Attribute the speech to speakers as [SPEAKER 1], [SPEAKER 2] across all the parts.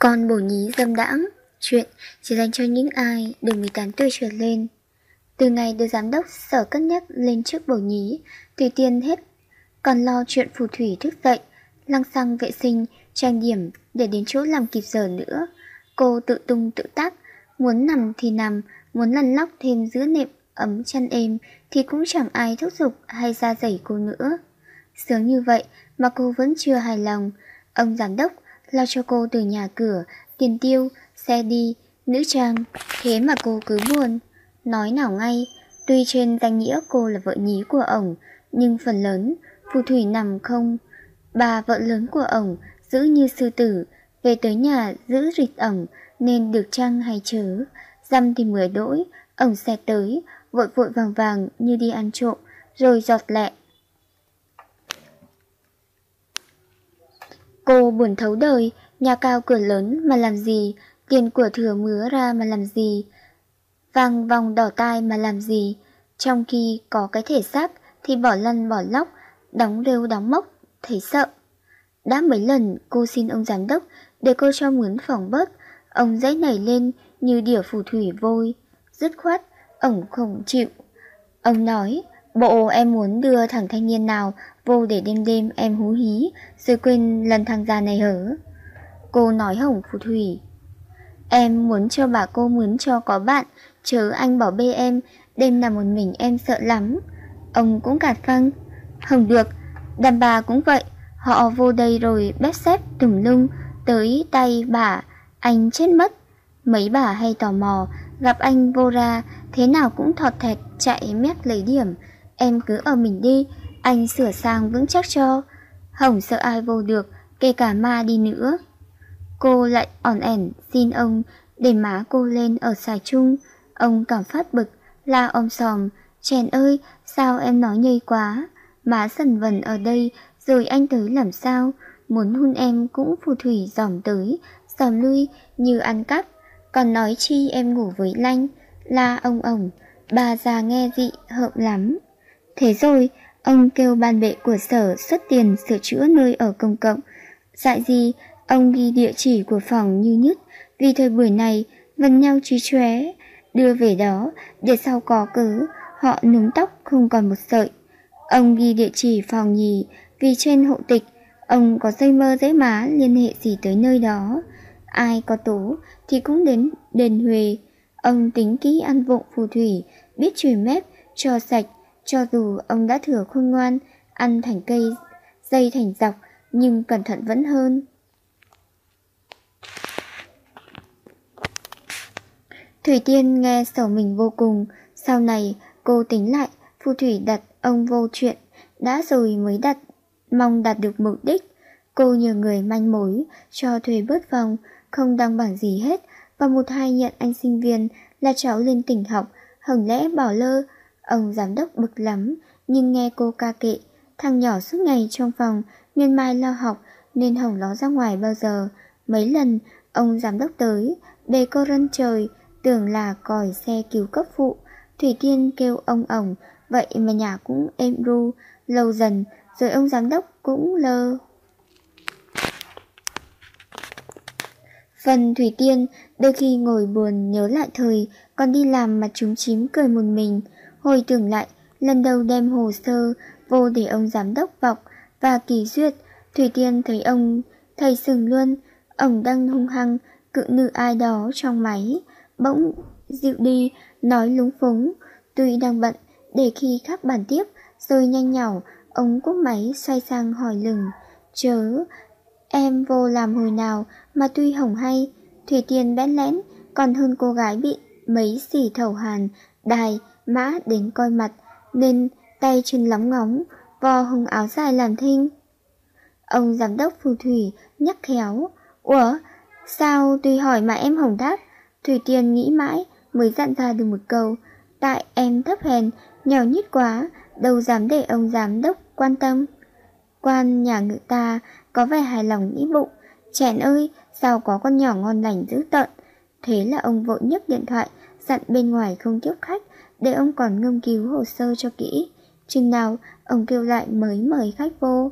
[SPEAKER 1] Con bổ nhí dâm đãng. Chuyện chỉ dành cho những ai từ 18 tuổi trở lên. Từ ngày được giám đốc sở cất nhắc lên trước bổ nhí Tùy tiên hết. Còn lo chuyện phù thủy thức dậy Lăng xăng vệ sinh, trang điểm Để đến chỗ làm kịp giờ nữa. Cô tự tung tự tác Muốn nằm thì nằm Muốn lăn lóc thêm giữa nệm ấm chăn êm Thì cũng chẳng ai thúc giục hay ra dày cô nữa. Sướng như vậy mà cô vẫn chưa hài lòng. Ông giám đốc lo cho cô từ nhà cửa, tiền tiêu, xe đi, nữ trang, thế mà cô cứ buồn. Nói nào ngay, tuy trên danh nghĩa cô là vợ nhí của ổng, nhưng phần lớn, phù thủy nằm không. Bà vợ lớn của ổng giữ như sư tử, về tới nhà giữ rịt ổng nên được trăng hay chớ. Dăm thì mười đỗi, ổng xe tới, vội vội vàng vàng như đi ăn trộm, rồi giọt lẹ Cô buồn thấu đời, nhà cao cửa lớn mà làm gì, tiền của thừa mứa ra mà làm gì, vàng vòng đỏ tai mà làm gì, trong khi có cái thể xác thì bỏ lăn bỏ lóc, đóng rêu đóng mốc, thấy sợ. Đã mấy lần cô xin ông giám đốc để cô cho mướn phòng bớt, ông dãy nảy lên như đỉa phù thủy vôi, dứt khoát, ông không chịu. Ông nói, bộ em muốn đưa thằng thanh niên nào vô để đêm đêm em hú hí, rồi quên lần thằng già này hở. Cô nói hỏng phù thủy. Em muốn cho bà cô muốn cho có bạn, chớ anh bỏ bê em, đêm nằm một mình em sợ lắm. Ông cũng cạt phăng. Không được, đàn bà cũng vậy, họ vô đây rồi bếp xếp tùm lung, tới tay bà, anh chết mất. Mấy bà hay tò mò, gặp anh vô ra, thế nào cũng thọt thẹt chạy mét lấy điểm. Em cứ ở mình đi, anh sửa sang vững chắc cho. Hồng sợ ai vô được, kể cả ma đi nữa. Cô lại ỏn ẻn xin ông để má cô lên ở xài chung. Ông cảm phát bực, la om sòm. Chèn ơi, sao em nói nhây quá? Má sần vần ở đây, rồi anh tới làm sao? Muốn hôn em cũng phù thủy dòm tới, dòm lui như ăn cắp. Còn nói chi em ngủ với lanh, la ông ổng. Bà già nghe dị hợm lắm. Thế rồi, Ông kêu ban vệ của sở xuất tiền sửa chữa nơi ở công cộng. Dại gì, ông ghi địa chỉ của phòng như nhất, vì thời buổi này vần nhau trí chóe, đưa về đó để sau có cớ họ núm tóc không còn một sợi. Ông ghi địa chỉ phòng nhì vì trên hộ tịch ông có dây mơ dễ má liên hệ gì tới nơi đó. Ai có tố thì cũng đến đền Huệ. Ông tính kỹ ăn vụng phù thủy, biết chùi mép, cho sạch, cho dù ông đã thừa khôn ngoan, ăn thành cây, dây thành dọc, nhưng cẩn thận vẫn hơn. Thủy Tiên nghe sầu mình vô cùng, sau này cô tính lại, phù thủy đặt ông vô chuyện, đã rồi mới đặt, mong đạt được mục đích. Cô nhờ người manh mối, cho thuê bớt phòng, không đăng bảng gì hết, và một hai nhận anh sinh viên là cháu lên tỉnh học, hẳn lẽ bỏ lơ, Ông giám đốc bực lắm, nhưng nghe cô ca kệ, thằng nhỏ suốt ngày trong phòng, miên mai lo học, nên hỏng ló ra ngoài bao giờ. Mấy lần, ông giám đốc tới, bề cô rân trời, tưởng là còi xe cứu cấp phụ. Thủy Tiên kêu ông ổng, vậy mà nhà cũng êm ru, lâu dần, rồi ông giám đốc cũng lơ. Phần Thủy Tiên đôi khi ngồi buồn nhớ lại thời còn đi làm mà chúng chím cười một mình. Hồi tưởng lại, lần đầu đem hồ sơ vô để ông giám đốc vọc và kỳ duyệt, Thủy Tiên thấy ông thầy sừng luôn, ông đang hung hăng cự nữ ai đó trong máy, bỗng dịu đi, nói lúng phúng, tuy đang bận, để khi khác bàn tiếp, rồi nhanh nhỏ, ống cúp máy xoay sang hỏi lừng, chớ, em vô làm hồi nào mà tuy hỏng hay, Thủy Tiên bẽn lẽn, còn hơn cô gái bị mấy xỉ thầu hàn, đài, mã đến coi mặt, nên tay chân lóng ngóng, vò hùng áo dài làm thinh. Ông giám đốc phù thủy nhắc khéo, Ủa, sao tùy hỏi mà em hồng đáp? Thủy Tiên nghĩ mãi mới dặn ra được một câu, tại em thấp hèn, nghèo nhít quá, đâu dám để ông giám đốc quan tâm. Quan nhà ngự ta có vẻ hài lòng nghĩ bụng, chèn ơi, sao có con nhỏ ngon lành dữ tợn. Thế là ông vội nhấc điện thoại, dặn bên ngoài không tiếp khách, để ông còn ngâm cứu hồ sơ cho kỹ. Chừng nào ông kêu lại mới mời khách vô.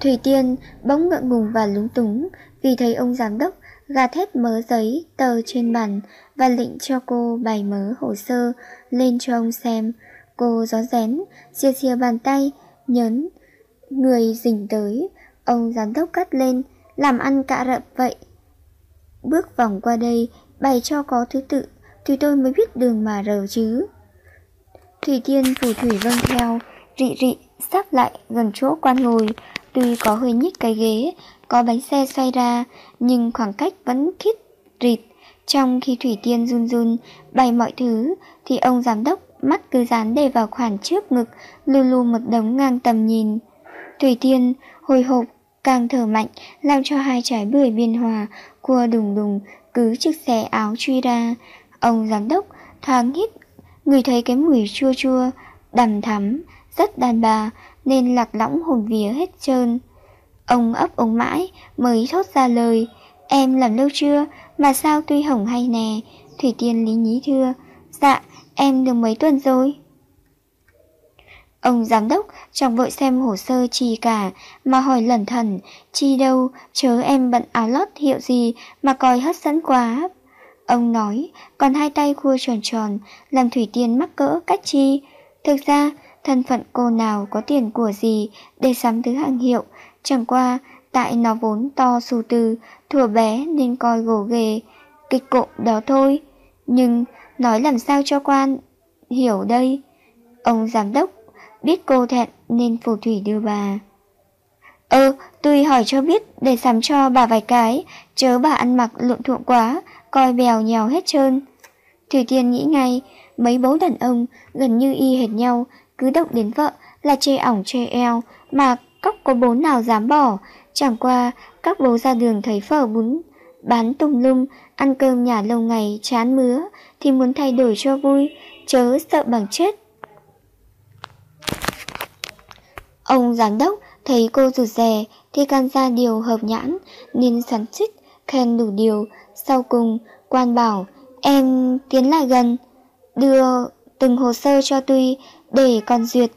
[SPEAKER 1] Thủy Tiên bỗng ngượng ngùng và lúng túng vì thấy ông giám đốc gạt hết mớ giấy tờ trên bàn và lệnh cho cô bày mớ hồ sơ lên cho ông xem. Cô gió rén, chia chia bàn tay, nhấn, người dình tới, ông giám đốc cắt lên, làm ăn cạ rậm vậy. Bước vòng qua đây, bày cho có thứ tự, thì tôi mới biết đường mà rờ chứ. Thủy Tiên phù thủy vâng theo, rị rị, sắp lại gần chỗ quan ngồi, tuy có hơi nhích cái ghế, có bánh xe xoay ra, nhưng khoảng cách vẫn khít rịt. Trong khi Thủy Tiên run run bày mọi thứ, thì ông giám đốc mắt cứ dán để vào khoản trước ngực, lù lù một đống ngang tầm nhìn. Thủy Tiên hồi hộp, càng thở mạnh, làm cho hai trái bưởi biên hòa, cua đùng đùng, cứ chiếc xe áo truy ra. Ông giám đốc thoáng hít, người thấy cái mùi chua chua, đầm thắm, rất đàn bà, nên lạc lõng hồn vía hết trơn. Ông ấp ống mãi mới thốt ra lời, em làm lâu chưa, mà sao tuy hỏng hay nè, Thủy Tiên lý nhí thưa, dạ, em được mấy tuần rồi. Ông giám đốc chẳng vội xem hồ sơ chi cả, mà hỏi lẩn thần chi đâu, chớ em bận áo lót hiệu gì mà coi hất sẵn quá. Ông nói, còn hai tay khua tròn tròn, làm Thủy Tiên mắc cỡ cách chi. Thực ra, thân phận cô nào có tiền của gì để sắm thứ hàng hiệu, chẳng qua tại nó vốn to xù từ, thừa bé nên coi gồ ghề, kịch cộm đó thôi. Nhưng nói làm sao cho quan hiểu đây? Ông giám đốc biết cô thẹn nên phù thủy đưa bà. ơ ừ, tôi hỏi cho biết để sắm cho bà vài cái, chớ bà ăn mặc lộn thuộm quá, coi bèo nhèo hết trơn. Thủy Tiên nghĩ ngay, mấy bố đàn ông gần như y hệt nhau, cứ động đến vợ là chê ỏng chê eo, mà cóc có bố nào dám bỏ, chẳng qua các bố ra đường thấy phở bún, bán tùng lung, ăn cơm nhà lâu ngày chán mứa, thì muốn thay đổi cho vui, chớ sợ bằng chết. Ông giám đốc thấy cô rụt rè thì can ra điều hợp nhãn nên sắn xích khen đủ điều. Sau cùng quan bảo em tiến lại gần đưa từng hồ sơ cho Tuy để con duyệt.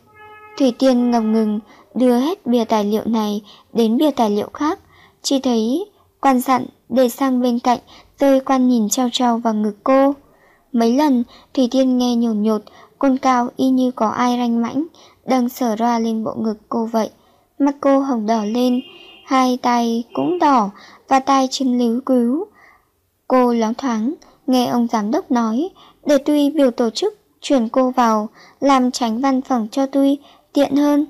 [SPEAKER 1] Thủy Tiên ngập ngừng đưa hết bìa tài liệu này đến bìa tài liệu khác. Chỉ thấy quan dặn để sang bên cạnh rồi quan nhìn trao trao vào ngực cô. Mấy lần Thủy Tiên nghe nhột nhột, côn cao y như có ai ranh mãnh, đang sờ ra lên bộ ngực cô vậy. Mắt cô hồng đỏ lên, hai tay cũng đỏ và tay chân líu cứu. Cô loáng thoáng, nghe ông giám đốc nói, để Tuy biểu tổ chức chuyển cô vào, làm tránh văn phòng cho Tuy tiện hơn.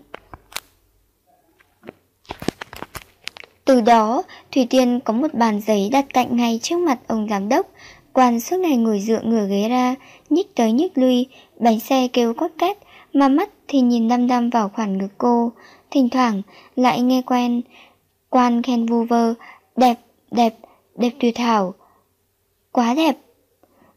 [SPEAKER 1] Từ đó, Thủy Tiên có một bàn giấy đặt cạnh ngay trước mặt ông giám đốc. Quan suốt ngày ngồi dựa ngửa ghế ra, nhích tới nhích lui, bánh xe kêu cót két, mà mắt thì nhìn đăm đăm vào khoản ngực cô. Thỉnh thoảng lại nghe quen, quan khen vu vơ, đẹp, đẹp, đẹp tuyệt hảo. Quá đẹp.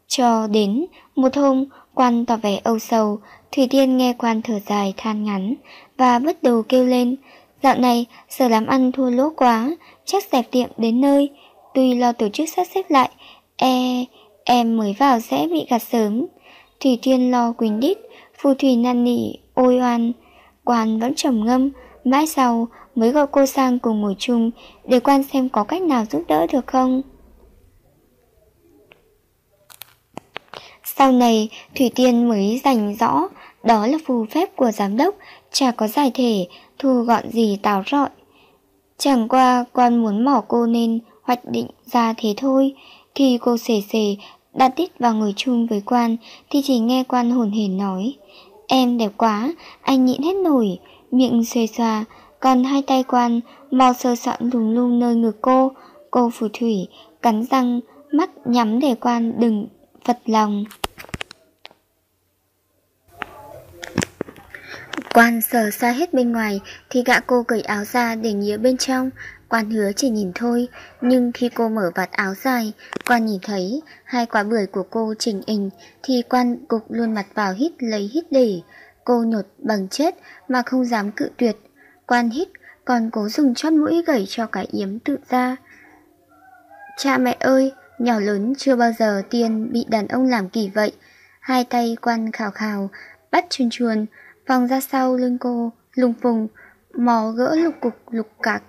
[SPEAKER 1] Cho đến một hôm, quan tỏ vẻ âu sầu, Thủy Tiên nghe quan thở dài than ngắn và bắt đầu kêu lên. Dạo này, sở làm ăn thua lỗ quá, chắc dẹp tiệm đến nơi. Tuy lo tổ chức sắp xếp lại, e, em mới vào sẽ bị gạt sớm. Thủy Tiên lo quỳnh đít, phù thủy năn nỉ, ôi oan. Quan vẫn trầm ngâm, mãi sau mới gọi cô sang cùng ngồi chung để quan xem có cách nào giúp đỡ được không. Sau này, Thủy Tiên mới dành rõ đó là phù phép của giám đốc, chả có giải thể, thu gọn gì táo rọi. Chẳng qua quan muốn mỏ cô nên hoạch định ra thế thôi. Khi cô xề xề đã tít vào ngồi chung với quan thì chỉ nghe quan hồn hển nói Em đẹp quá, anh nhịn hết nổi, miệng xuề xòa, còn hai tay quan mò sơ soạn lùng lung nơi ngực cô. Cô phù thủy, cắn răng, mắt nhắm để quan đừng phật lòng. Quan sờ xa hết bên ngoài thì gã cô cởi áo ra để nghĩa bên trong. Quan hứa chỉ nhìn thôi, nhưng khi cô mở vạt áo dài, quan nhìn thấy hai quả bưởi của cô chỉnh hình thì quan cục luôn mặt vào hít lấy hít để. Cô nhột bằng chết mà không dám cự tuyệt. Quan hít còn cố dùng chót mũi gẩy cho cái yếm tự ra. Cha mẹ ơi, nhỏ lớn chưa bao giờ tiên bị đàn ông làm kỳ vậy. Hai tay quan khào khào, bắt chuồn chuồn, vòng ra sau lưng cô, lùng phùng, mò gỡ lục cục lục cạc.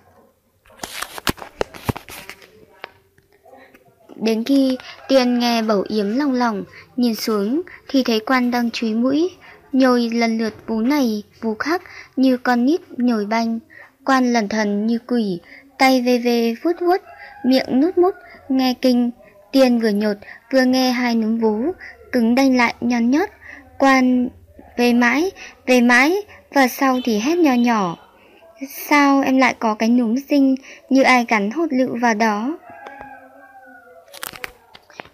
[SPEAKER 1] Đến khi tiên nghe bầu yếm lòng lòng, nhìn xuống thì thấy quan đang chúi mũi, nhồi lần lượt vú này, vú khác như con nít nhồi banh. Quan lẩn thần như quỷ, tay vê vê vuốt vuốt, miệng nút mút, nghe kinh. Tiên vừa nhột, vừa nghe hai núm vú, cứng đanh lại nhăn nhót. Quan về mãi, về mãi, và sau thì hét nhỏ nhỏ. Sao em lại có cái núm xinh như ai gắn hột lựu vào đó?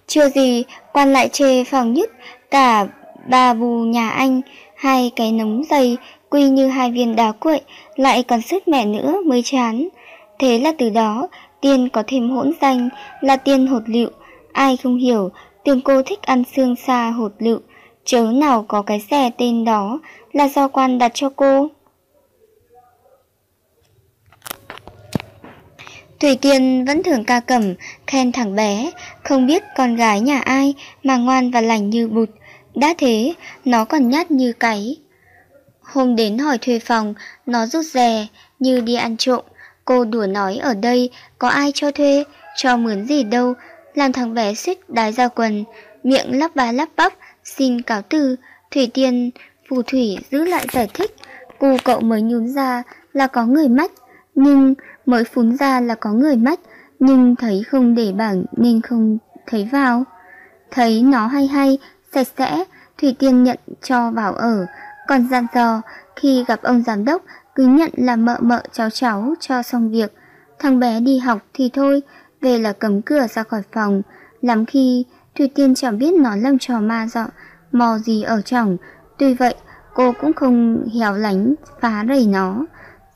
[SPEAKER 1] Chưa gì, quan lại chê phòng nhất cả bà bù nhà anh, hai cái nấm dày, quy như hai viên đá quậy, lại còn sức mẹ nữa mới chán. Thế là từ đó, tiên có thêm hỗn danh là tiên hột lựu. Ai không hiểu, tưởng cô thích ăn xương xa hột lựu, chớ nào có cái xe tên đó là do quan đặt cho cô. Thủy Tiên vẫn thường ca cẩm, khen thằng bé, không biết con gái nhà ai mà ngoan và lành như bụt. Đã thế, nó còn nhát như cái. Hôm đến hỏi thuê phòng, nó rút rè, như đi ăn trộm. Cô đùa nói ở đây, có ai cho thuê, cho mướn gì đâu, làm thằng bé suýt đái ra quần, miệng lắp ba lắp bắp, xin cáo từ. Thủy Tiên, phù thủy giữ lại giải thích, cô cậu mới nhún ra là có người mách, nhưng mới phún ra là có người mách, nhưng thấy không để bảng nên không thấy vào. Thấy nó hay hay, sạch sẽ, Thủy Tiên nhận cho vào ở, còn gian dò khi gặp ông giám đốc cứ nhận là mợ mợ cháu cháu cho xong việc. Thằng bé đi học thì thôi, về là cấm cửa ra khỏi phòng. Lắm khi Thủy Tiên chẳng biết nó lâm trò ma dọ, mò gì ở trong. Tuy vậy, cô cũng không héo lánh phá rầy nó.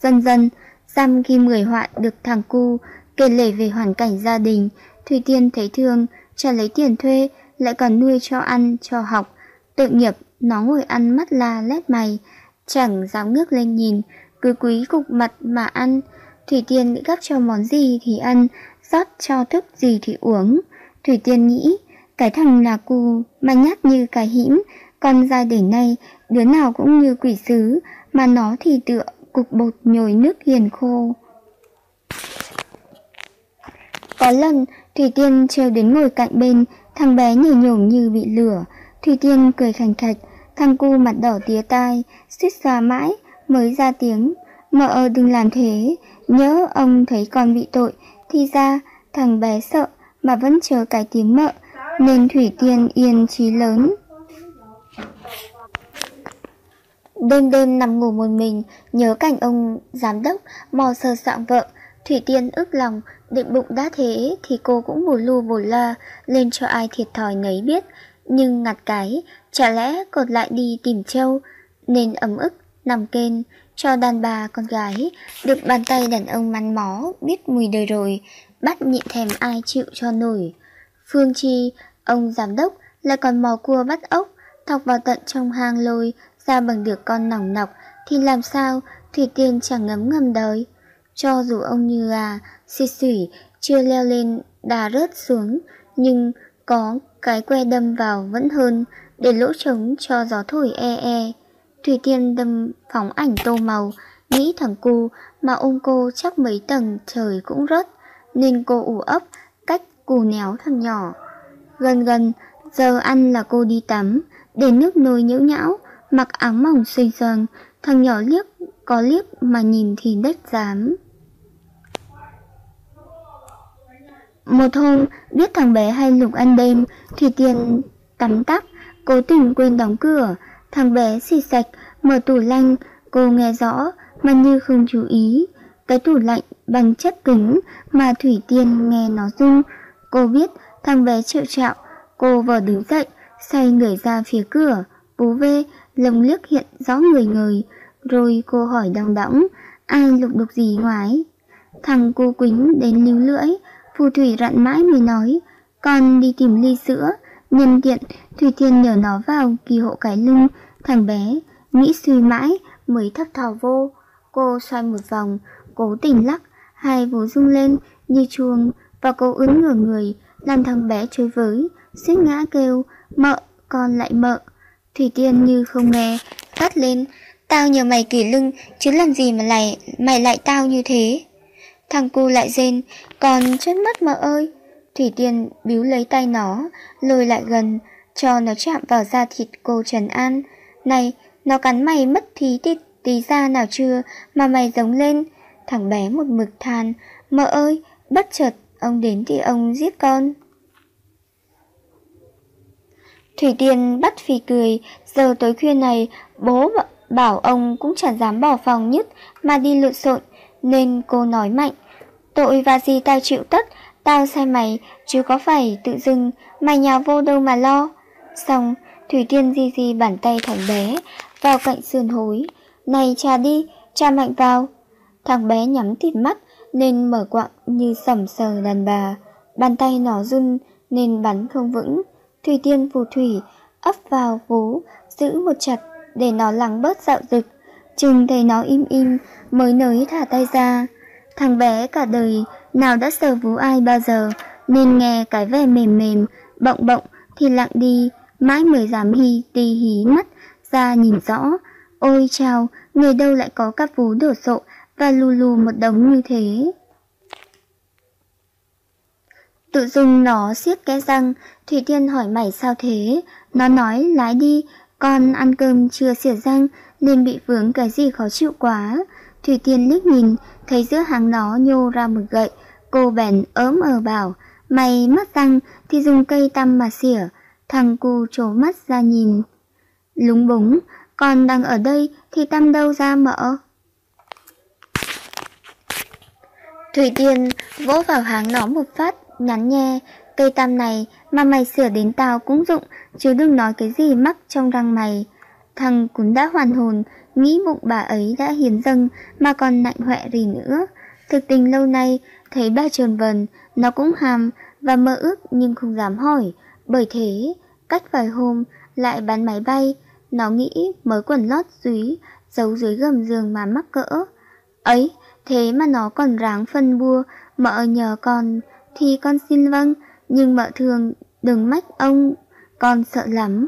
[SPEAKER 1] Dần dần, Xăm khi mười họa được thằng cu kể lể về hoàn cảnh gia đình, Thủy Tiên thấy thương, trả lấy tiền thuê, lại còn nuôi cho ăn, cho học. Tự nghiệp, nó ngồi ăn mắt la lét mày, chẳng dám ngước lên nhìn, cứ quý cục mặt mà ăn. Thủy Tiên gấp cho món gì thì ăn, rót cho thức gì thì uống. Thủy Tiên nghĩ, cái thằng là cu mà nhát như cái hĩm, con dài để nay, đứa nào cũng như quỷ sứ, mà nó thì tựa cục bột nhồi nước hiền khô. Có lần, Thủy Tiên trêu đến ngồi cạnh bên, thằng bé nhảy nhổm như bị lửa. Thủy Tiên cười khành khạch, thằng cu mặt đỏ tía tai, suýt ra mãi, mới ra tiếng. Mợ đừng làm thế, nhớ ông thấy con bị tội, thì ra thằng bé sợ mà vẫn chờ cái tiếng mợ, nên Thủy Tiên yên trí lớn. Đêm đêm nằm ngủ một mình, nhớ cảnh ông giám đốc mò sờ soạn vợ. Thủy Tiên ức lòng, định bụng đã thế thì cô cũng bù lu bù la lên cho ai thiệt thòi nấy biết. Nhưng ngặt cái, chả lẽ cột lại đi tìm châu, nên ấm ức, nằm kên, cho đàn bà con gái, được bàn tay đàn ông mắn mó, biết mùi đời rồi, bắt nhịn thèm ai chịu cho nổi. Phương Chi, ông giám đốc, lại còn mò cua bắt ốc, thọc vào tận trong hang lôi, ra bằng được con nòng nọc thì làm sao Thủy Tiên chẳng ngấm ngầm đời. Cho dù ông như à, xì xỉ, chưa leo lên đà rớt xuống, nhưng có cái que đâm vào vẫn hơn để lỗ trống cho gió thổi e e. Thủy Tiên đâm phóng ảnh tô màu, nghĩ thằng cu mà ôm cô chắc mấy tầng trời cũng rớt, nên cô ủ ấp cù néo thằng nhỏ. Gần gần, giờ ăn là cô đi tắm, để nước nồi nhễu nhão, mặc áo mỏng xinh xần, thằng nhỏ liếc, có liếc mà nhìn thì đất dám. Một hôm, biết thằng bé hay lục ăn đêm, thì tiền tắm tắp, cố tình quên đóng cửa. Thằng bé xì sạch, mở tủ lạnh, cô nghe rõ, mà như không chú ý. Cái tủ lạnh bằng chất cứng mà Thủy Tiên nghe nó rung. Cô biết thằng bé chịu trạo, cô vờ đứng dậy, xoay người ra phía cửa. Bú vê, lồng liếc hiện rõ người người, rồi cô hỏi đong đõng, ai lục đục gì ngoài? Thằng cô quính đến lưu lưỡi, phù thủy rặn mãi mới nói, con đi tìm ly sữa, nhân tiện, Thủy Thiên nhờ nó vào kỳ hộ cái lưng, thằng bé, nghĩ suy mãi, mới thấp thò vô. Cô xoay một vòng, cố tình lắc, hai vú rung lên như chuông, và cô ứng ngửa người, làm thằng bé chơi với, suýt ngã kêu, mợ, con lại mợ. Thủy Tiên như không nghe, cắt lên, Tao nhờ mày kỷ lưng, chứ làm gì mà lại mày lại tao như thế. Thằng cu lại rên, còn chết mất mợ ơi. Thủy Tiên biếu lấy tay nó, lôi lại gần, cho nó chạm vào da thịt cô Trần An. Này, nó cắn mày mất thí tí, tí da nào chưa mà mày giống lên. Thằng bé một mực than, mợ ơi, bất chợt ông đến thì ông giết con. Thủy Tiên bắt phì cười, giờ tối khuya này bố bảo ông cũng chẳng dám bỏ phòng nhất mà đi lượn xộn, nên cô nói mạnh. Tội và gì tao chịu tất, tao sai mày, chứ có phải tự dưng mày nhào vô đâu mà lo. Xong, Thủy Tiên di di bàn tay thằng bé vào cạnh sườn hối. Này cha đi, cha mạnh vào. Thằng bé nhắm tịt mắt nên mở quặng như sẩm sờ đàn bà. Bàn tay nó run nên bắn không vững. Thủy Tiên phù thủy ấp vào vú, giữ một chặt để nó lắng bớt dạo dực. Chừng thấy nó im im mới nới thả tay ra. Thằng bé cả đời nào đã sờ vú ai bao giờ nên nghe cái vẻ mềm mềm, bọng bọng thì lặng đi, mãi mới dám hi tì hí mắt ra nhìn rõ. Ôi chào, người đâu lại có các vú đổ sộ và lù lù một đống như thế. Tự dưng nó siết cái răng, Thủy Tiên hỏi mày sao thế? Nó nói lái đi, con ăn cơm chưa xỉa răng nên bị vướng cái gì khó chịu quá. Thủy Tiên liếc nhìn, thấy giữa hàng nó nhô ra một gậy, cô bèn ớm ở ờ bảo, mày mất răng thì dùng cây tăm mà xỉa. Thằng cu trố mắt ra nhìn. Lúng búng, con đang ở đây thì tăm đâu ra mỡ? Thủy Tiên vỗ vào háng nó một phát, nhắn nhe, cây tam này mà mày sửa đến tao cũng dụng, chứ đừng nói cái gì mắc trong răng mày. Thằng cũng đã hoàn hồn, nghĩ bụng bà ấy đã hiến dâng mà còn nạnh hoẹ gì nữa. Thực tình lâu nay, thấy ba trồn vần, nó cũng hàm và mơ ước nhưng không dám hỏi. Bởi thế, cách vài hôm lại bán máy bay, nó nghĩ mới quần lót dúy, giấu dưới gầm giường mà mắc cỡ. Ấy, thế mà nó còn ráng phân bua, mợ nhờ con, thì con xin vâng, nhưng mợ thường đừng mách ông, con sợ lắm.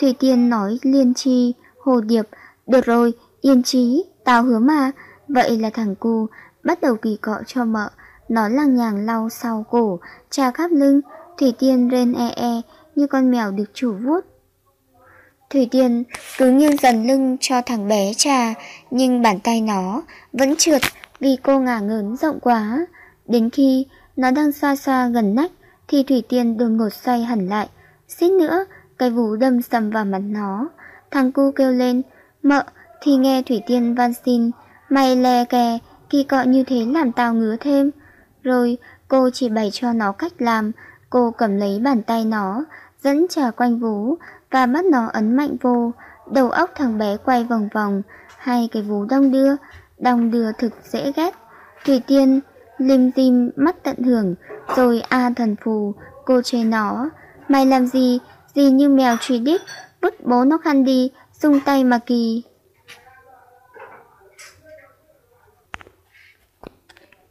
[SPEAKER 1] Thủy Tiên nói liên chi, hồ điệp, được rồi, yên trí, tao hứa mà. Vậy là thằng cu bắt đầu kỳ cọ cho mợ, nó lằng nhàng lau sau cổ, trà khắp lưng, Thủy Tiên rên e e như con mèo được chủ vuốt. Thủy Tiên cứ nghiêng dần lưng cho thằng bé trà, nhưng bàn tay nó vẫn trượt vì cô ngả ngớn rộng quá. Đến khi nó đang xoa xoa gần nách thì Thủy Tiên đột ngột xoay hẳn lại. xít nữa, cái vú đâm sầm vào mặt nó. Thằng cu kêu lên, mợ, thì nghe Thủy Tiên van xin, mày lè kè, kỳ cọ như thế làm tao ngứa thêm. Rồi cô chỉ bày cho nó cách làm, cô cầm lấy bàn tay nó, dẫn trà quanh vú và bắt nó ấn mạnh vô. Đầu óc thằng bé quay vòng vòng, hai cái vú đong đưa, đong đưa thực dễ ghét. Thủy Tiên lim dim mắt tận hưởng, rồi a thần phù, cô chê nó. Mày làm gì, gì như mèo truy đít, vứt bố nó khăn đi, dùng tay mà kỳ.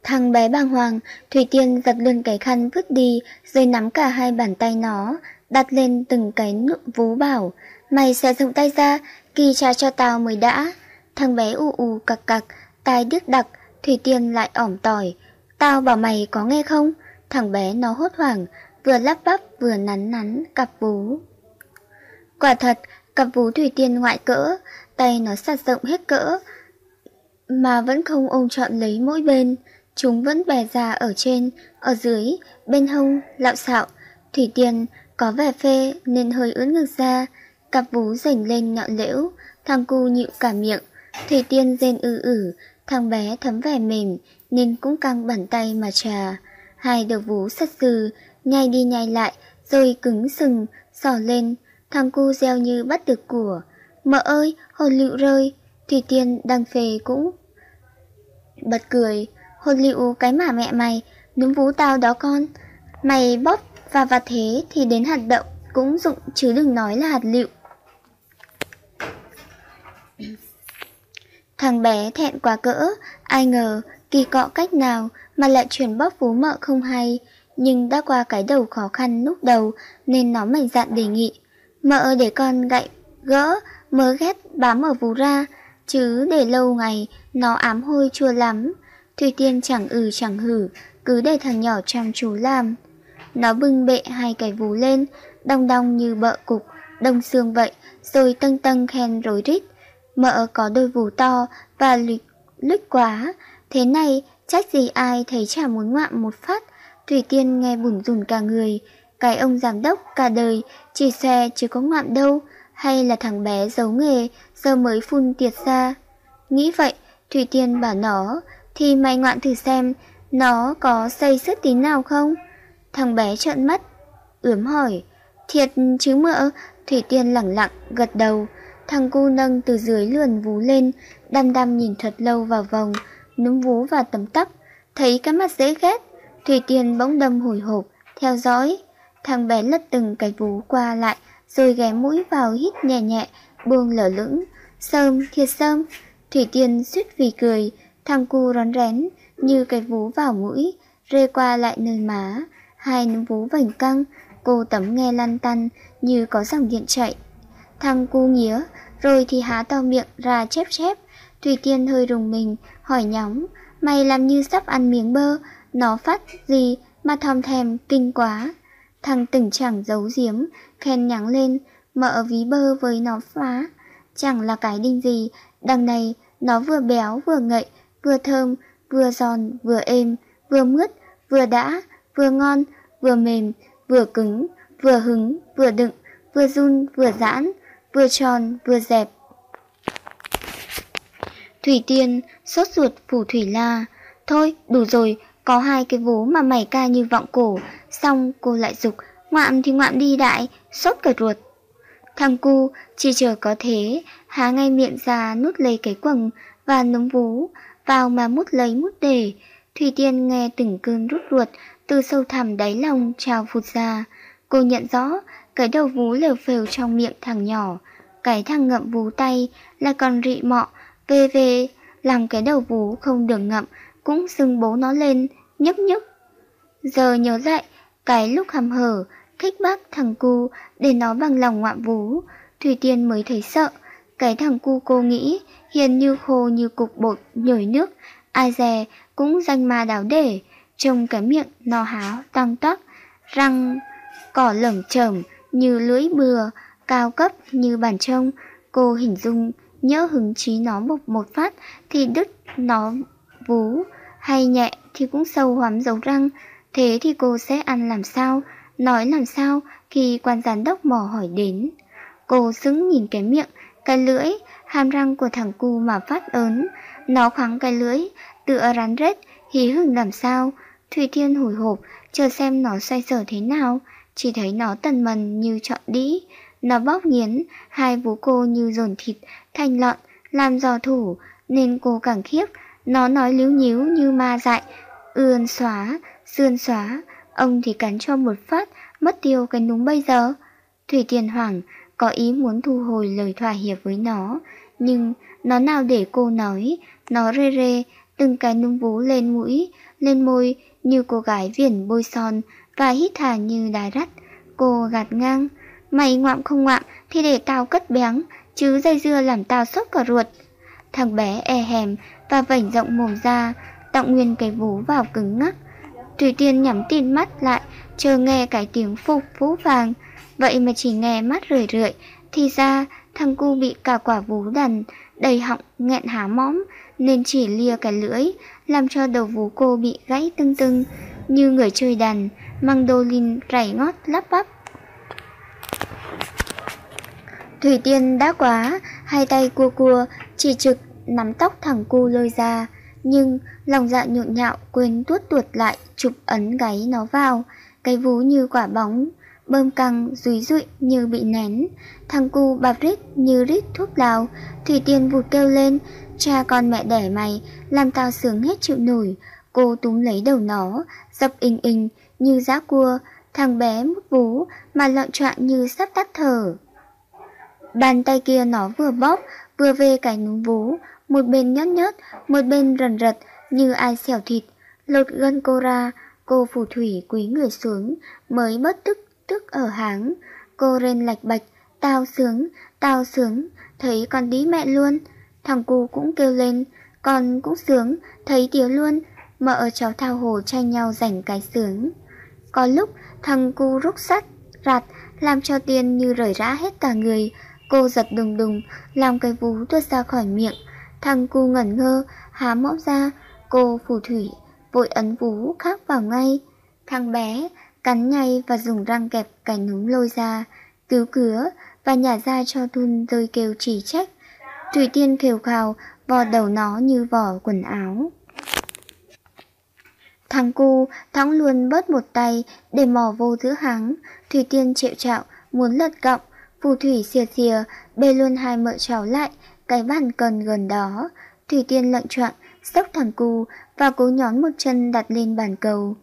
[SPEAKER 1] Thằng bé bàng hoàng, Thủy Tiên giật luôn cái khăn vứt đi, rồi nắm cả hai bàn tay nó, đặt lên từng cái nụ vú bảo, mày sẽ dùng tay ra, kỳ trà cho tao mới đã. Thằng bé u u cặc cặc, tai đứt đặc, Thủy Tiên lại ỏm tỏi. Tao bảo mày có nghe không? Thằng bé nó hốt hoảng, vừa lắp bắp vừa nắn nắn cặp vú. Quả thật, cặp vú Thủy Tiên ngoại cỡ, tay nó sạt rộng hết cỡ, mà vẫn không ôm trọn lấy mỗi bên. Chúng vẫn bè ra ở trên, ở dưới, bên hông, lạo xạo. Thủy Tiên có vẻ phê nên hơi ướn ngực ra, cặp vú rảnh lên nhọn lễu, thằng cu nhịu cả miệng. Thủy Tiên rên ư ử, thằng bé thấm vẻ mềm nên cũng căng bàn tay mà trà. Hai đầu vú sắt dừ, nhai đi nhai lại, rồi cứng sừng, sò lên, thằng cu reo như bắt được của. Mợ ơi, hồn lựu rơi, Thủy Tiên đang phê cũng. Bật cười, hồn lựu cái mà mẹ mày, núm vú tao đó con. Mày bóp và vặt thế thì đến hạt đậu cũng dụng chứ đừng nói là hạt lựu. Thằng bé thẹn quá cỡ, ai ngờ kỳ cọ cách nào mà lại chuyển bóp vú mợ không hay. Nhưng đã qua cái đầu khó khăn lúc đầu nên nó mạnh dạn đề nghị. Mợ để con gậy, gỡ, mớ ghét bám ở vú ra. chứ để lâu ngày nó ám hôi chua lắm. Thủy Tiên chẳng ừ chẳng hử, cứ để thằng nhỏ chăm chú làm. Nó bưng bệ hai cái vú lên, đong đong như bợ cục, đông xương vậy, rồi tâng tâng khen rối rít. Mợ có đôi vú to và lịch, lích quá, thế này chắc gì ai thấy chả muốn ngoạm một phát. Thủy Tiên nghe bùn rùn cả người, cái ông giám đốc cả đời chỉ xe chứ có ngoạm đâu, hay là thằng bé giấu nghề giờ mới phun tiệt ra. Nghĩ vậy, Thủy Tiên bảo nó, thì mày ngoạn thử xem, nó có xây sức tí nào không? Thằng bé trợn mắt, ướm hỏi, thiệt chứ mỡ, Thủy Tiên lẳng lặng, gật đầu. Thằng cu nâng từ dưới lườn vú lên, đăm đăm nhìn thật lâu vào vòng, núm vú và tấm tắc, thấy cái mặt dễ ghét. Thủy Tiên bỗng đâm hồi hộp, theo dõi. Thằng bé lật từng cái vú qua lại, rồi ghé mũi vào hít nhẹ nhẹ, buông lở lững. Sơm, thiệt sơm. Thủy Tiên suýt vì cười, thằng cu rón rén, như cái vú vào mũi, rê qua lại nơi má, hai núm vú vành căng, cô tấm nghe lăn tăn như có dòng điện chạy. Thằng cu nghía, rồi thì há to miệng ra chép chép. Thủy Tiên hơi rùng mình, hỏi nhóng, mày làm như sắp ăn miếng bơ, nó phát gì mà thòm thèm kinh quá. Thằng tỉnh chẳng giấu giếm, khen nhắng lên, mợ ví bơ với nó phá. Chẳng là cái đinh gì, đằng này nó vừa béo vừa ngậy, vừa thơm, vừa giòn, vừa êm, vừa mướt, vừa đã, vừa ngon, vừa mềm, vừa cứng, vừa hứng, vừa đựng, vừa run, vừa giãn, vừa tròn, vừa dẹp. Thủy Tiên, sốt ruột phủ Thủy La. Thôi, đủ rồi, có hai cái vố mà mày ca như vọng cổ. Xong cô lại dục, ngoạm thì ngoạm đi đại, sốt cả ruột. Thằng cu chỉ chờ có thế, há ngay miệng ra nút lấy cái quần và núm vú, vào mà mút lấy mút để. Thủy Tiên nghe từng cơn rút ruột từ sâu thẳm đáy lòng trào phụt ra. Cô nhận rõ cái đầu vú lều phều trong miệng thằng nhỏ, cái thằng ngậm vú tay là còn rị mọ, về về, làm cái đầu vú không được ngậm, cũng sưng bố nó lên, nhức nhức. Giờ nhớ lại, cái lúc hầm hở, khích bác thằng cu để nó bằng lòng ngoạm vú, Thủy Tiên mới thấy sợ. Cái thằng cu cô nghĩ hiền như khô như cục bột nhồi nước, ai dè cũng danh ma đáo để, trông cái miệng nó háo tăng toác, răng cỏ lởm chởm như lưỡi bừa, cao cấp như bàn trông, cô hình dung nhớ hứng chí nó một một phát thì đứt nó vú, hay nhẹ thì cũng sâu hoắm dấu răng, thế thì cô sẽ ăn làm sao, nói làm sao khi quan giám đốc mò hỏi đến. Cô sững nhìn cái miệng, cái lưỡi, hàm răng của thằng cu mà phát ớn, nó khoáng cái lưỡi, tựa rắn rết, hí hửng làm sao. Thủy Thiên hồi hộp, chờ xem nó xoay sở thế nào, chỉ thấy nó tần mần như trọn đĩ. Nó bóp nghiến, hai vú cô như dồn thịt, thành lợn làm giò thủ, nên cô càng khiếp. Nó nói líu nhíu như ma dại, ươn xóa, xươn xóa, ông thì cắn cho một phát, mất tiêu cái núm bây giờ. Thủy Tiền hoảng, có ý muốn thu hồi lời thỏa hiệp với nó, nhưng nó nào để cô nói, nó rê rê, từng cái núm vú lên mũi, lên môi như cô gái viền bôi son và hít hà như đài rắt. Cô gạt ngang, mày ngoạm không ngoạm thì để tao cất béng, chứ dây dưa làm tao sốt cả ruột. Thằng bé e hèm và vảnh rộng mồm ra, tọng nguyên cái vú vào cứng ngắc. Thủy Tiên nhắm tin mắt lại, chờ nghe cái tiếng phục vũ vàng. Vậy mà chỉ nghe mắt rười rượi, thì ra thằng cu bị cả quả vú đần, đầy họng nghẹn há mõm, nên chỉ lia cái lưỡi, làm cho đầu vú cô bị gãy tưng tưng, như người chơi đàn, mang rảy ngót lắp bắp. Thủy Tiên đã quá, hai tay cua cua, chỉ trực, nắm tóc thằng cu lôi ra, nhưng lòng dạ nhộn nhạo quên tuốt tuột lại chụp ấn gáy nó vào, cái vú như quả bóng, bơm căng, rúi rụi như bị nén. Thằng cu bạp rít như rít thuốc lào, Thủy Tiên vụt kêu lên, cha con mẹ đẻ mày, làm tao sướng hết chịu nổi. Cô túm lấy đầu nó, dập inh inh như giá cua, thằng bé mút vú mà lợn trọn như sắp tắt thở. Bàn tay kia nó vừa bóp, vừa về cái núm vú, một bên nhót nhót, một bên rần rật như ai xẻo thịt. Lột gân cô ra, cô phù thủy quý người xuống, mới bất tức tức ở háng. Cô rên lạch bạch, tao sướng, tao sướng, thấy con tí mẹ luôn thằng cu cũng kêu lên, con cũng sướng, thấy tía luôn, mợ cháu thao hồ tranh nhau giành cái sướng. Có lúc thằng cu rút sắt, rạt, làm cho tiên như rời rã hết cả người, cô giật đùng đùng, làm cái vú tuột ra khỏi miệng. Thằng cu ngẩn ngơ, há mõm ra, cô phù thủy, vội ấn vú khác vào ngay. Thằng bé cắn ngay và dùng răng kẹp cái núm lôi ra, cứu cứa và nhả ra cho thun rơi kêu chỉ trách. Thủy Tiên khều khào, vò đầu nó như vỏ quần áo. Thằng cu thắng luôn bớt một tay để mò vô giữa háng. Thủy Tiên triệu trạo, muốn lật cọng. Phù thủy xìa xìa, bê luôn hai mợ cháu lại, cái bàn cần gần đó. Thủy Tiên lận trọng, sốc thằng cu và cố nhón một chân đặt lên bàn cầu.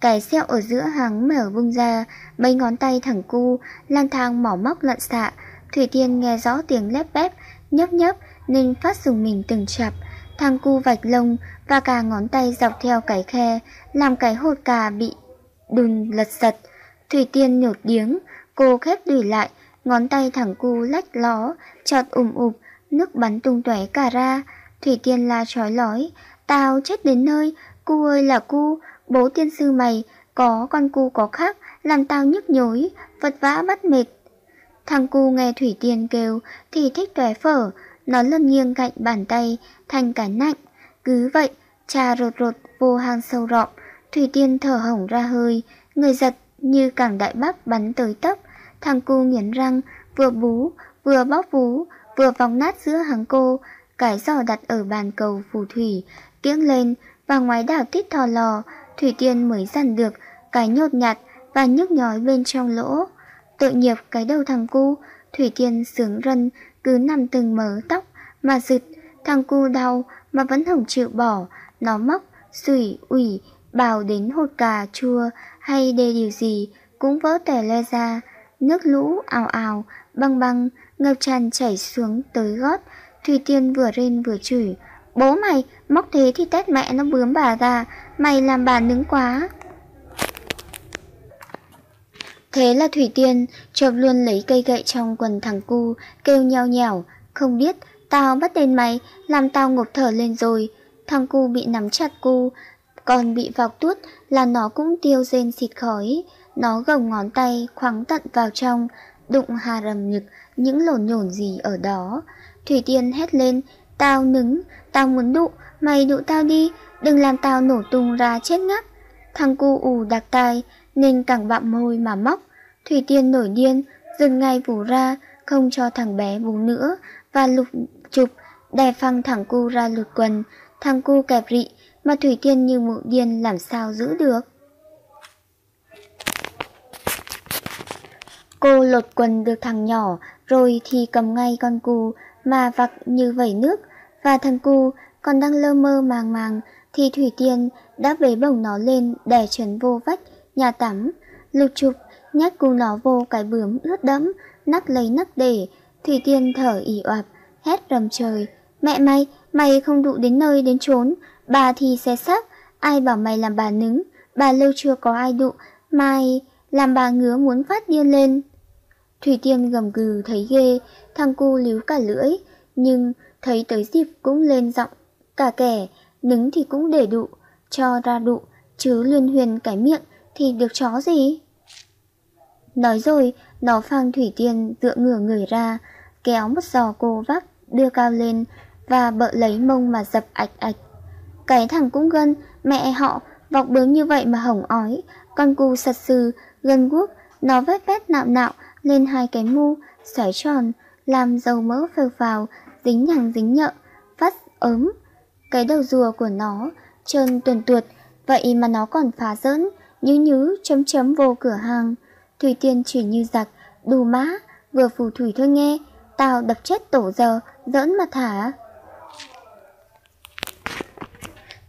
[SPEAKER 1] Cái xẹo ở giữa háng mở vung ra, mấy ngón tay thằng cu, lang thang mỏ móc lận xạ. Thủy Tiên nghe rõ tiếng lép bép, nhấp nhấp nên phát dùng mình từng chập. Thằng cu vạch lông và cả ngón tay dọc theo cái khe, làm cái hột cà bị đùn lật giật. Thủy Tiên nhột điếng, cô khép đùi lại, ngón tay thẳng cu lách ló, chọt ùm ụp, nước bắn tung tóe cả ra. Thủy Tiên la trói lói, tao chết đến nơi, cu ơi là cu, bố tiên sư mày, có con cu có khác, làm tao nhức nhối, vật vã bắt mệt. Thằng cu nghe Thủy Tiên kêu thì thích tóe phở, nó lật nghiêng cạnh bàn tay, thành cả nạnh. Cứ vậy, trà rột rột vô hang sâu rộng Thủy Tiên thở hổng ra hơi, người giật như cảng đại bác bắn tới tấp. Thằng cu nghiến răng, vừa bú, vừa bóp vú, vừa vòng nát giữa hàng cô, cái giò đặt ở bàn cầu phù thủy, tiếng lên và ngoái đảo tít thò lò, Thủy Tiên mới dằn được cái nhột nhạt và nhức nhói bên trong lỗ. Tội nghiệp cái đầu thằng cu, Thủy Tiên sướng rân cứ nằm từng mớ tóc mà giựt thằng cu đau mà vẫn không chịu bỏ, nó móc, sủi, ủy, bào đến hột cà chua hay đề điều gì cũng vỡ tẻ le ra, nước lũ ào ào, băng băng, ngập tràn chảy xuống tới gót, Thủy Tiên vừa rên vừa chửi, bố mày, móc thế thì tét mẹ nó bướm bà ra, mày làm bà nứng quá. Thế là Thủy Tiên chộp luôn lấy cây gậy trong quần thằng cu, kêu nheo nhẻo, không biết, tao bắt tên mày, làm tao ngộp thở lên rồi. Thằng cu bị nắm chặt cu, còn bị vọc tuốt là nó cũng tiêu rên xịt khói. Nó gồng ngón tay khoáng tận vào trong, đụng hà rầm nhực những lồn nhổn gì ở đó. Thủy Tiên hét lên, tao nứng, tao muốn đụ, mày đụ tao đi, đừng làm tao nổ tung ra chết ngắt. Thằng cu ù đặc tai, nên càng bạm môi mà móc. Thủy Tiên nổi điên, dừng ngay vù ra, không cho thằng bé vù nữa, và lục chụp, đè phăng thằng cu ra lụt quần. Thằng cu kẹp rị, mà Thủy Tiên như mụ điên làm sao giữ được. Cô lột quần được thằng nhỏ, rồi thì cầm ngay con cu mà vặc như vẩy nước, và thằng cu còn đang lơ mơ màng màng, thì Thủy Tiên đã bế bổng nó lên đè chuẩn vô vách, nhà tắm, lục chụp, nhét cu nó vô cái bướm ướt đẫm, nắc lấy nắc để, Thủy Tiên thở ỉ oạp, hét rầm trời, mẹ mày, mày không đụ đến nơi đến trốn bà thì xe sắc, ai bảo mày làm bà nứng, bà lâu chưa có ai đụ, mày làm bà ngứa muốn phát điên lên. Thủy Tiên gầm gừ thấy ghê, thằng cu líu cả lưỡi, nhưng thấy tới dịp cũng lên giọng, cả kẻ, nứng thì cũng để đụ, cho ra đụ, chứ luyên huyền cái miệng thì được chó gì? Nói rồi, nó phang Thủy Tiên dựa ngửa người ra, kéo một giò cô vác, đưa cao lên và bợ lấy mông mà dập ạch ạch. Cái thằng cũng gân, mẹ họ, vọc bướm như vậy mà hỏng ói, con cu sật sừ, gân guốc, nó vét vét nạo nạo lên hai cái mu, xoáy tròn, làm dầu mỡ phèo vào dính nhằng dính nhợ, vắt ốm. Cái đầu rùa của nó, trơn tuần tuột, vậy mà nó còn phá dỡn, nhứ nhứ chấm chấm vô cửa hàng. Thủy Tiên chuyển như giặc, đù má, vừa phù thủy thôi nghe, tao đập chết tổ giờ, giỡn mà thả.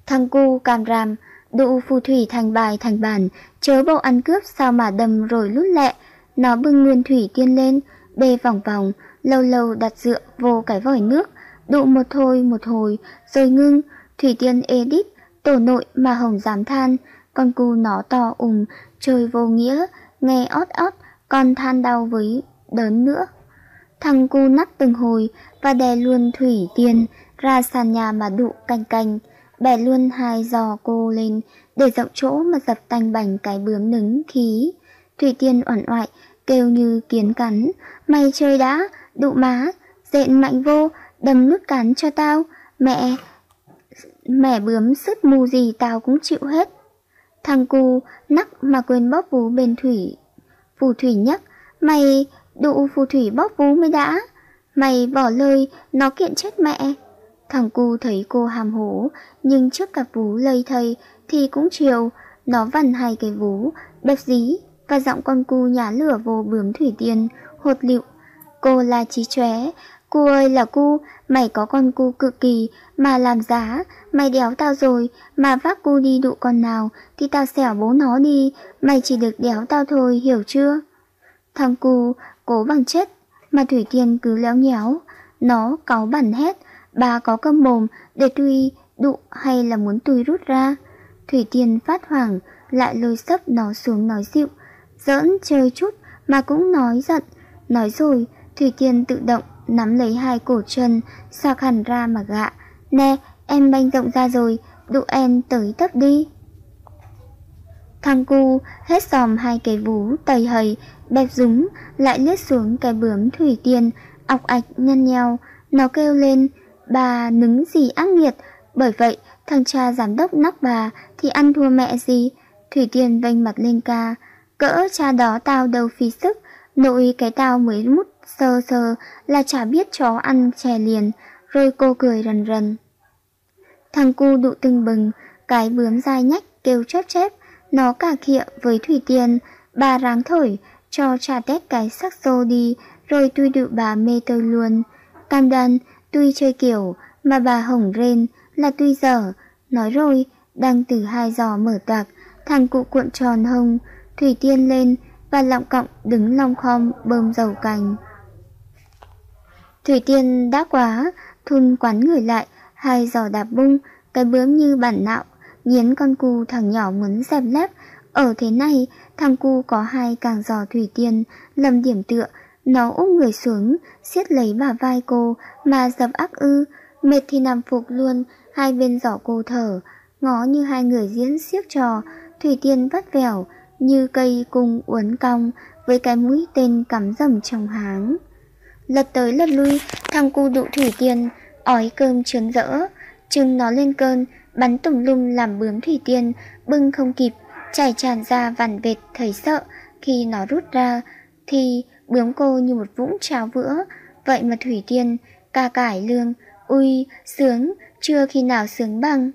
[SPEAKER 1] Thằng cu càm ràm, đụ phù thủy thành bài thành bản, chớ bộ ăn cướp sao mà đầm rồi lút lẹ. Nó bưng nguyên thủy tiên lên, bê vòng vòng, lâu lâu đặt dựa vô cái vòi nước, đụ một thôi một hồi, rồi ngưng, thủy tiên ê đít, tổ nội mà hồng dám than, con cu nó to ùng, chơi vô nghĩa, nghe ót ót, còn than đau với đớn nữa. Thằng cu nắc từng hồi và đè luôn Thủy Tiên ra sàn nhà mà đụ canh canh, bẻ luôn hai giò cô lên để rộng chỗ mà dập tanh bành cái bướm nứng khí. Thủy Tiên uẩn oại, kêu như kiến cắn, mày chơi đã, đụ má, dện mạnh vô, đâm nước cắn cho tao, mẹ, mẹ bướm sứt mù gì tao cũng chịu hết. Thằng cu nắc mà quên bóp vú bên Thủy. Phù Thủy nhắc, mày đụ phù Thủy bóp vú mới đã, mày bỏ lời, nó kiện chết mẹ. Thằng cu thấy cô hàm hố, nhưng trước cặp vú lây thầy thì cũng chiều, nó vằn hai cái vú, đập dí, và giọng con cu nhả lửa vô bướm thủy tiên, hột lựu. Cô là trí chóe, cu ơi là cu, mày có con cu cực kỳ, mà làm giá, mày đéo tao rồi, mà vác cu đi đụ con nào, thì tao xẻo bố nó đi, mày chỉ được đéo tao thôi, hiểu chưa? Thằng cu cố bằng chết, mà Thủy Tiên cứ léo nhéo, nó cáu bẩn hết, bà có cơm mồm để tùy đụ hay là muốn tùy rút ra. Thủy Tiên phát hoảng, lại lôi sấp nó xuống nói dịu, giỡn chơi chút mà cũng nói giận. Nói rồi, Thủy Tiên tự động nắm lấy hai cổ chân, sạc hẳn ra mà gạ. Nè, em banh rộng ra rồi, đụ em tới tấp đi. Thằng cu hết xòm hai cái vú tầy hầy, bẹp rúng, lại lướt xuống cái bướm Thủy Tiên, ọc ạch nhăn nheo. Nó kêu lên, bà nứng gì ác nghiệt, bởi vậy thằng cha giám đốc nóc bà thì ăn thua mẹ gì. Thủy Tiên vênh mặt lên ca, cỡ cha đó tao đâu phí sức, nội cái tao mới mút sơ sơ là chả biết chó ăn chè liền, rồi cô cười rần rần. Thằng cu đụ tưng bừng, cái bướm dai nhách kêu chép chép, nó cả khịa với Thủy Tiên, bà ráng thổi, cho trà tét cái sắc xô đi, rồi tôi đụ bà mê tơi luôn. Cam đoan, tuy chơi kiểu, mà bà hổng rên là tuy dở, nói rồi, đang từ hai giò mở toạc, thằng cụ cuộn tròn hông, Thủy Tiên lên và lọng cọng đứng long khom bơm dầu cành. Thủy Tiên đã quá, thun quắn người lại, hai giò đạp bung, cái bướm như bản nạo, nghiến con cu thằng nhỏ muốn dẹp lép. Ở thế này, thằng cu có hai càng giò Thủy Tiên, lầm điểm tựa, nó úp người xuống, siết lấy bà vai cô mà dập ác ư, mệt thì nằm phục luôn, hai bên giỏ cô thở, ngó như hai người diễn siếc trò, Thủy Tiên vắt vẻo, như cây cung uốn cong với cái mũi tên cắm rầm trong háng. Lật tới lật lui, thằng cu đụ Thủy Tiên, ói cơm trớn rỡ, chừng nó lên cơn, bắn tùng lum làm bướm Thủy Tiên, bưng không kịp, chảy tràn ra vằn vệt thấy sợ, khi nó rút ra, thì bướm cô như một vũng cháo vữa, vậy mà Thủy Tiên, ca cải lương, ui, sướng, chưa khi nào sướng bằng.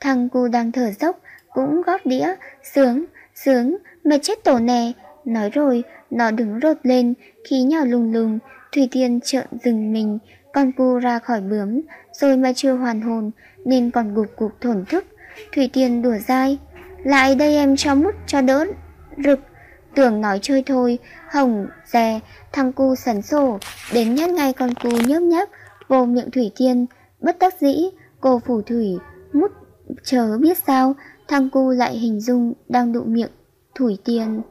[SPEAKER 1] Thằng cu đang thở dốc, cũng góp đĩa, sướng, sướng, mệt chết tổ nè. Nói rồi, nó đứng rột lên, khí nhỏ lùng lùng, Thủy Tiên trợn dừng mình, con cu ra khỏi bướm, rồi mà chưa hoàn hồn, nên còn gục gục thổn thức. Thủy Tiên đùa dai, lại đây em cho mút cho đỡ rực. Tưởng nói chơi thôi, hồng, dè, thằng cu sần sổ, đến nhát ngay con cu nhớp nháp vô miệng Thủy Tiên, bất đắc dĩ, cô phủ thủy, mút chớ biết sao, thằng cu lại hình dung đang đụ miệng Thủy Tiên.